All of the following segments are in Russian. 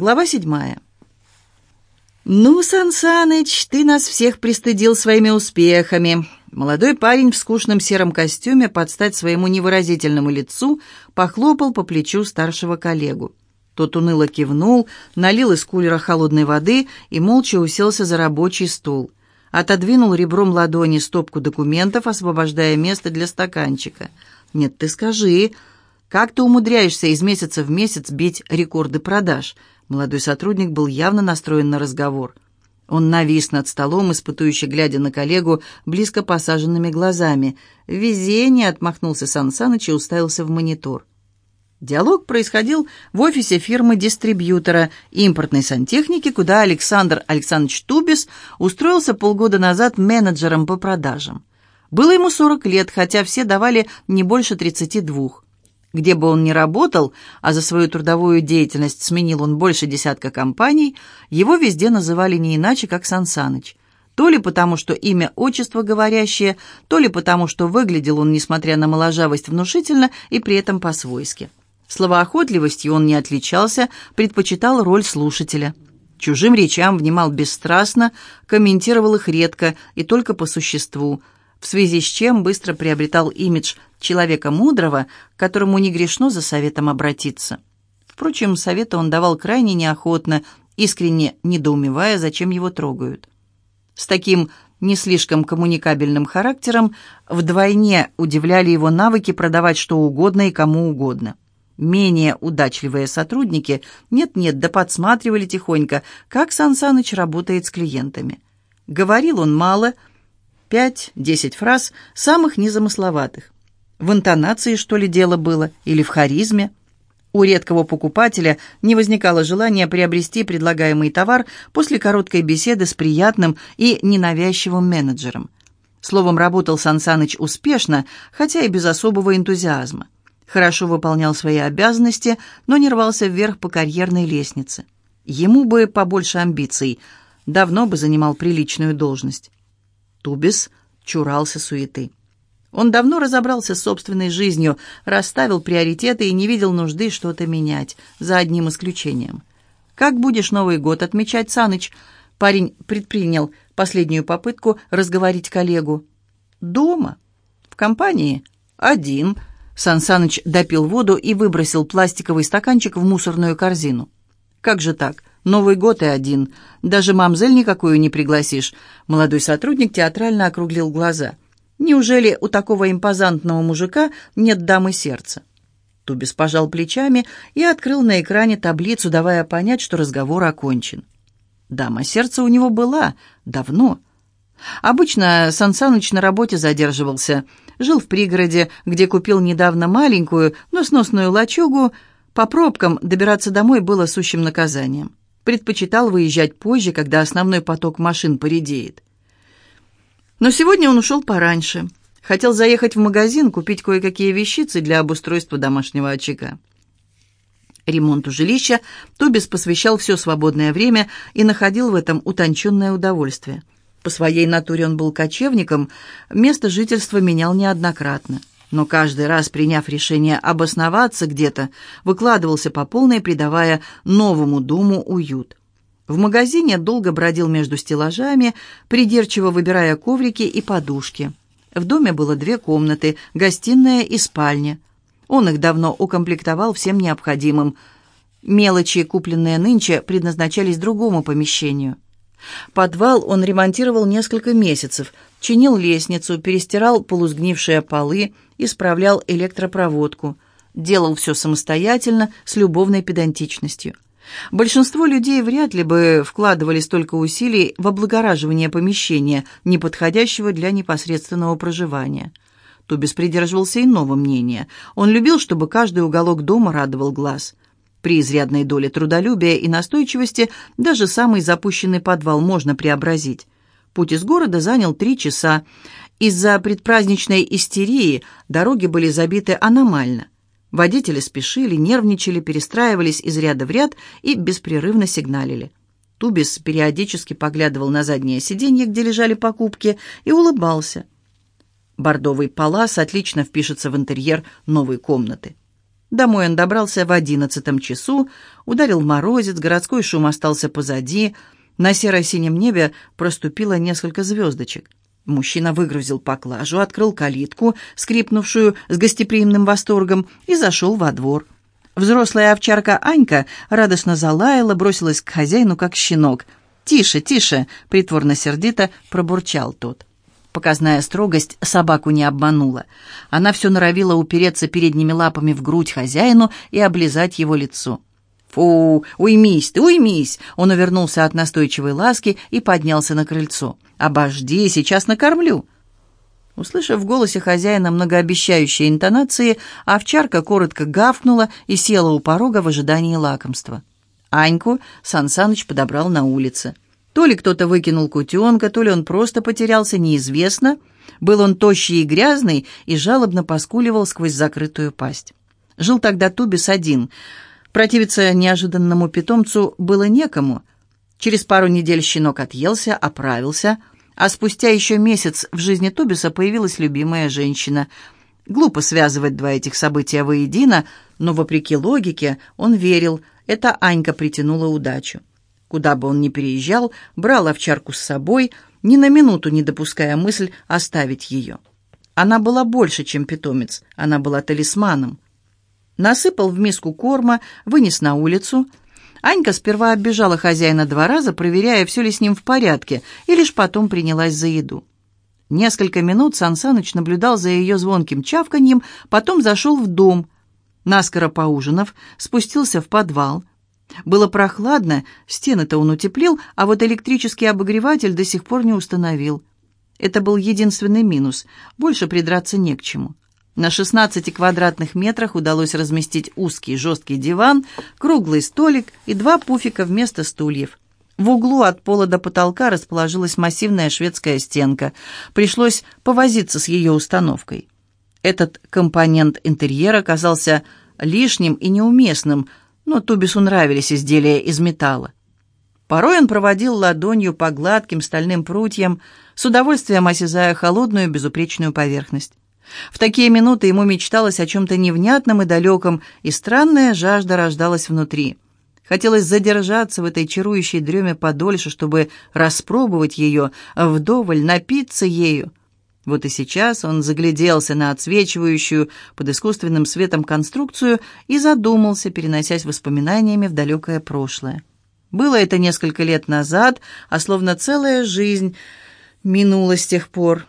Глава седьмая. «Ну, Сансаныч, ты нас всех пристыдил своими успехами». Молодой парень в скучном сером костюме под стать своему невыразительному лицу похлопал по плечу старшего коллегу. Тот уныло кивнул, налил из кулера холодной воды и молча уселся за рабочий стул. Отодвинул ребром ладони стопку документов, освобождая место для стаканчика. «Нет, ты скажи, как ты умудряешься из месяца в месяц бить рекорды продаж?» Молодой сотрудник был явно настроен на разговор. Он навис над столом, испытующе глядя на коллегу близко посаженными глазами. «Везение!» — отмахнулся Сан Саныч и уставился в монитор. Диалог происходил в офисе фирмы-дистрибьютора импортной сантехники, куда Александр Александрович Тубис устроился полгода назад менеджером по продажам. Было ему 40 лет, хотя все давали не больше 32. Где бы он ни работал, а за свою трудовую деятельность сменил он больше десятка компаний, его везде называли не иначе, как Сансаныч. То ли потому, что имя отчество говорящее, то ли потому, что выглядел он, несмотря на моложавость, внушительно и при этом по-свойски. Словоохотливостью он не отличался, предпочитал роль слушателя. Чужим речам внимал бесстрастно, комментировал их редко и только по существу – в связи с чем быстро приобретал имидж человека мудрого, которому не грешно за советом обратиться. Впрочем, советы он давал крайне неохотно, искренне недоумевая, зачем его трогают. С таким не слишком коммуникабельным характером вдвойне удивляли его навыки продавать что угодно и кому угодно. Менее удачливые сотрудники нет-нет, да подсматривали тихонько, как Сан Саныч работает с клиентами. Говорил он мало – Пять-десять фраз, самых незамысловатых. В интонации, что ли, дело было, или в харизме. У редкого покупателя не возникало желания приобрести предлагаемый товар после короткой беседы с приятным и ненавязчивым менеджером. Словом, работал Сансаныч успешно, хотя и без особого энтузиазма. Хорошо выполнял свои обязанности, но не рвался вверх по карьерной лестнице. Ему бы побольше амбиций, давно бы занимал приличную должность. Тубис чурался суеты. Он давно разобрался с собственной жизнью, расставил приоритеты и не видел нужды что-то менять, за одним исключением. «Как будешь Новый год отмечать, Саныч?» Парень предпринял последнюю попытку разговорить коллегу. «Дома. В компании. Один». Сан Саныч допил воду и выбросил пластиковый стаканчик в мусорную корзину. «Как же так? Новый год и один. Даже мамзель никакую не пригласишь». Молодой сотрудник театрально округлил глаза. «Неужели у такого импозантного мужика нет дамы сердца?» Тубис пожал плечами и открыл на экране таблицу, давая понять, что разговор окончен. Дама сердца у него была давно. Обычно Сансаныч на работе задерживался. Жил в пригороде, где купил недавно маленькую, но сносную лачугу. По пробкам добираться домой было сущим наказанием предпочитал выезжать позже, когда основной поток машин поредеет. Но сегодня он ушел пораньше. Хотел заехать в магазин, купить кое-какие вещицы для обустройства домашнего очага. Ремонту жилища Тобис посвящал все свободное время и находил в этом утонченное удовольствие. По своей натуре он был кочевником, место жительства менял неоднократно но каждый раз, приняв решение обосноваться где-то, выкладывался по полной, придавая новому дому уют. В магазине долго бродил между стеллажами, придирчиво выбирая коврики и подушки. В доме было две комнаты, гостиная и спальня. Он их давно укомплектовал всем необходимым. Мелочи, купленные нынче, предназначались другому помещению. Подвал он ремонтировал несколько месяцев, чинил лестницу, перестирал полусгнившие полы, исправлял электропроводку. Делал все самостоятельно, с любовной педантичностью. Большинство людей вряд ли бы вкладывали столько усилий в облагораживание помещения, не подходящего для непосредственного проживания. Тубис придерживался иного мнения. Он любил, чтобы каждый уголок дома радовал глаз. При изрядной доле трудолюбия и настойчивости даже самый запущенный подвал можно преобразить. Путь из города занял три часа. Из-за предпраздничной истерии дороги были забиты аномально. Водители спешили, нервничали, перестраивались из ряда в ряд и беспрерывно сигналили. Тубис периодически поглядывал на заднее сиденье, где лежали покупки, и улыбался. Бордовый палас отлично впишется в интерьер новой комнаты. Домой он добрался в одиннадцатом часу, ударил морозец, городской шум остался позади, на серо-синем небе проступило несколько звездочек. Мужчина выгрузил поклажу, открыл калитку, скрипнувшую с гостеприимным восторгом, и зашел во двор. Взрослая овчарка Анька радостно залаяла, бросилась к хозяину, как щенок. «Тише, тише!» — притворно-сердито пробурчал тот. Показная строгость собаку не обманула. Она все норовила упереться передними лапами в грудь хозяину и облизать его лицо. «Фу, уймись ты, уймись!» Он увернулся от настойчивой ласки и поднялся на крыльцо. «Обожди, сейчас накормлю!» Услышав в голосе хозяина многообещающие интонации, овчарка коротко гавкнула и села у порога в ожидании лакомства. Аньку Сансаныч подобрал на улице. То ли кто-то выкинул кутенка, то ли он просто потерялся, неизвестно. Был он тощий и грязный и жалобно поскуливал сквозь закрытую пасть. Жил тогда Тубис один. Противиться неожиданному питомцу было некому. Через пару недель щенок отъелся, оправился, а спустя еще месяц в жизни Тубиса появилась любимая женщина. Глупо связывать два этих события воедино, но, вопреки логике, он верил, это Анька притянула удачу. Куда бы он ни переезжал, брал овчарку с собой, ни на минуту не допуская мысль оставить ее. Она была больше, чем питомец, она была талисманом. Насыпал в миску корма, вынес на улицу. Анька сперва оббежала хозяина два раза, проверяя, все ли с ним в порядке, и лишь потом принялась за еду. Несколько минут Сансаныч наблюдал за ее звонким чавканьем, потом зашел в дом. Наскоро поужинав, спустился в подвал, было прохладно, стены-то он утеплил, а вот электрический обогреватель до сих пор не установил. Это был единственный минус, больше придраться не к чему. На 16 квадратных метрах удалось разместить узкий жесткий диван, круглый столик и два пуфика вместо стульев. В углу от пола до потолка расположилась массивная шведская стенка. Пришлось повозиться с ее установкой. Этот компонент интерьера казался лишним и неуместным – но Тубису нравились изделия из металла. Порой он проводил ладонью по гладким стальным прутьям, с удовольствием осязая холодную безупречную поверхность. В такие минуты ему мечталось о чем-то невнятном и далеком, и странная жажда рождалась внутри. Хотелось задержаться в этой чарующей дреме подольше, чтобы распробовать ее, вдоволь напиться ею, вот и сейчас он загляделся на отсвечивающую под искусственным светом конструкцию и задумался, переносясь воспоминаниями в далекое прошлое. Было это несколько лет назад, а словно целая жизнь минула с тех пор.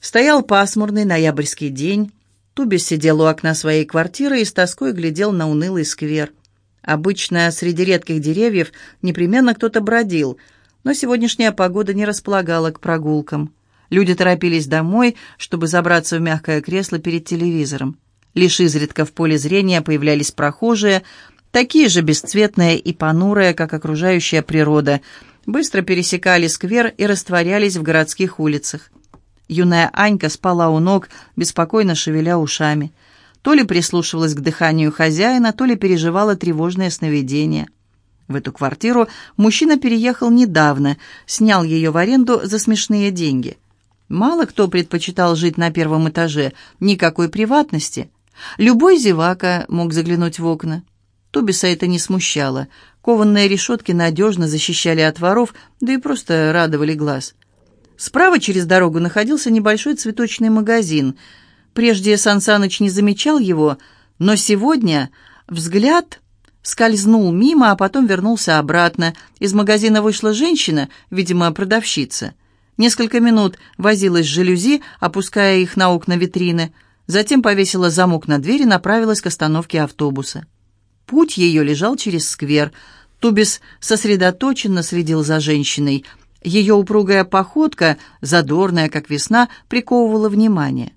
Стоял пасмурный ноябрьский день. Тубис сидел у окна своей квартиры и с тоской глядел на унылый сквер. Обычно среди редких деревьев непременно кто-то бродил, но сегодняшняя погода не располагала к прогулкам. Люди торопились домой, чтобы забраться в мягкое кресло перед телевизором. Лишь изредка в поле зрения появлялись прохожие, такие же бесцветные и понурые, как окружающая природа, быстро пересекали сквер и растворялись в городских улицах. Юная Анька спала у ног, беспокойно шевеля ушами. То ли прислушивалась к дыханию хозяина, то ли переживала тревожное сновидение. В эту квартиру мужчина переехал недавно, снял ее в аренду за смешные деньги – Мало кто предпочитал жить на первом этаже, никакой приватности. Любой зевака мог заглянуть в окна. Тобиса это не смущало. Кованные решетки надежно защищали от воров, да и просто радовали глаз. Справа через дорогу находился небольшой цветочный магазин. Прежде Сансаныч не замечал его, но сегодня взгляд скользнул мимо, а потом вернулся обратно. Из магазина вышла женщина, видимо, продавщица. Несколько минут возилась с жалюзи, опуская их на окна витрины, затем повесила замок на дверь и направилась к остановке автобуса. Путь ее лежал через сквер. Тубис сосредоточенно следил за женщиной. Ее упругая походка, задорная, как весна, приковывала внимание.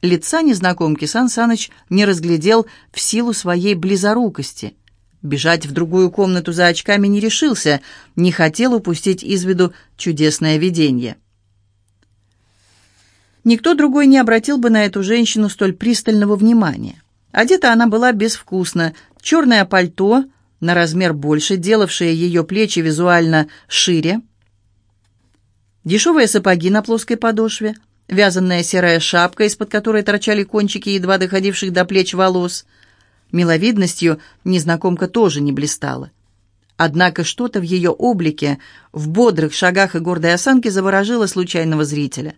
Лица незнакомки Сан Саныч не разглядел в силу своей близорукости – Бежать в другую комнату за очками не решился, не хотел упустить из виду чудесное видение. Никто другой не обратил бы на эту женщину столь пристального внимания. Одета она была безвкусно, черное пальто, на размер больше, делавшее ее плечи визуально шире, дешевые сапоги на плоской подошве, вязаная серая шапка, из-под которой торчали кончики едва доходивших до плеч волос — Миловидностью незнакомка тоже не блистала. Однако что-то в ее облике, в бодрых шагах и гордой осанке заворожило случайного зрителя.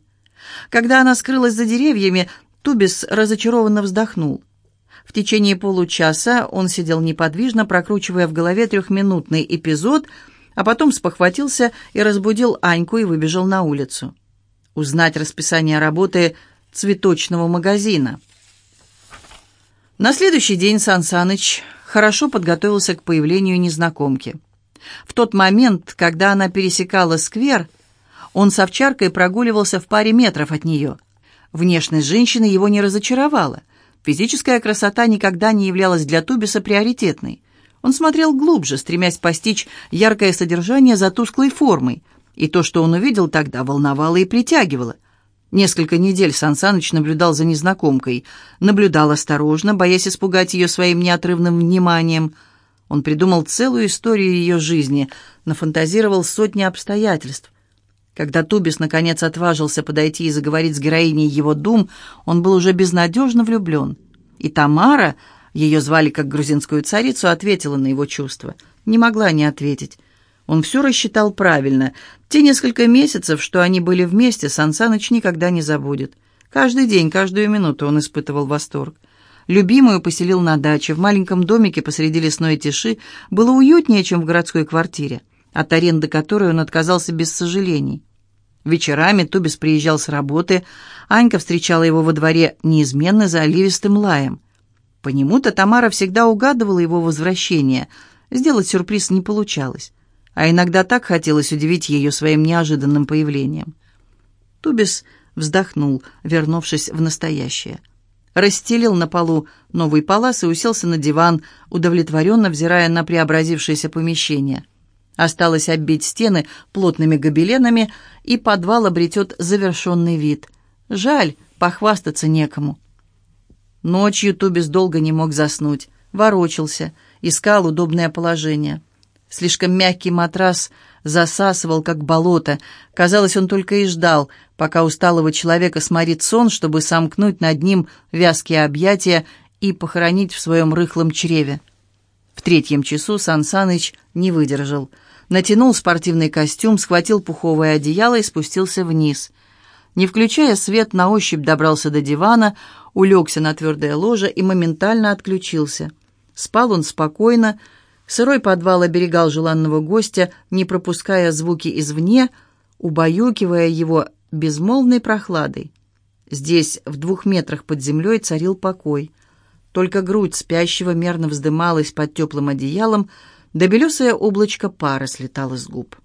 Когда она скрылась за деревьями, Тубис разочарованно вздохнул. В течение получаса он сидел неподвижно, прокручивая в голове трехминутный эпизод, а потом спохватился и разбудил Аньку и выбежал на улицу. Узнать расписание работы цветочного магазина. На следующий день Сан Саныч хорошо подготовился к появлению незнакомки. В тот момент, когда она пересекала сквер, он с овчаркой прогуливался в паре метров от нее. Внешность женщины его не разочаровала. Физическая красота никогда не являлась для Тубиса приоритетной. Он смотрел глубже, стремясь постичь яркое содержание за тусклой формой, и то, что он увидел тогда, волновало и притягивало. Несколько недель Сансаныч наблюдал за незнакомкой, наблюдал осторожно, боясь испугать ее своим неотрывным вниманием. Он придумал целую историю ее жизни, нафантазировал сотни обстоятельств. Когда Тубис наконец отважился подойти и заговорить с героиней его дум, он был уже безнадежно влюблен. И Тамара, ее звали как грузинскую царицу, ответила на его чувства. Не могла не ответить. Он все рассчитал правильно. Те несколько месяцев, что они были вместе, Сансаныч никогда не забудет. Каждый день, каждую минуту он испытывал восторг. Любимую поселил на даче, в маленьком домике посреди лесной тиши. Было уютнее, чем в городской квартире от аренды которой он отказался без сожалений. Вечерами Тубис приезжал с работы, Анька встречала его во дворе неизменно за оливистым лаем. По нему-то Тамара всегда угадывала его возвращение, сделать сюрприз не получалось, а иногда так хотелось удивить ее своим неожиданным появлением. Тубис вздохнул, вернувшись в настоящее. Расстелил на полу новый палас и уселся на диван, удовлетворенно взирая на преобразившееся помещение – Осталось оббить стены плотными гобеленами, и подвал обретет завершенный вид. Жаль, похвастаться некому. Ночью Тубис долго не мог заснуть, ворочался, искал удобное положение. Слишком мягкий матрас засасывал, как болото. Казалось, он только и ждал, пока усталого человека сморит сон, чтобы сомкнуть над ним вязкие объятия и похоронить в своем рыхлом чреве. В третьем часу Сан Саныч не выдержал — натянул спортивный костюм, схватил пуховое одеяло и спустился вниз. Не включая свет, на ощупь добрался до дивана, улегся на твердое ложе и моментально отключился. Спал он спокойно, сырой подвал оберегал желанного гостя, не пропуская звуки извне, убаюкивая его безмолвной прохладой. Здесь, в двух метрах под землей, царил покой. Только грудь спящего мерно вздымалась под теплым одеялом, да белесое облачко пара слетало с губ.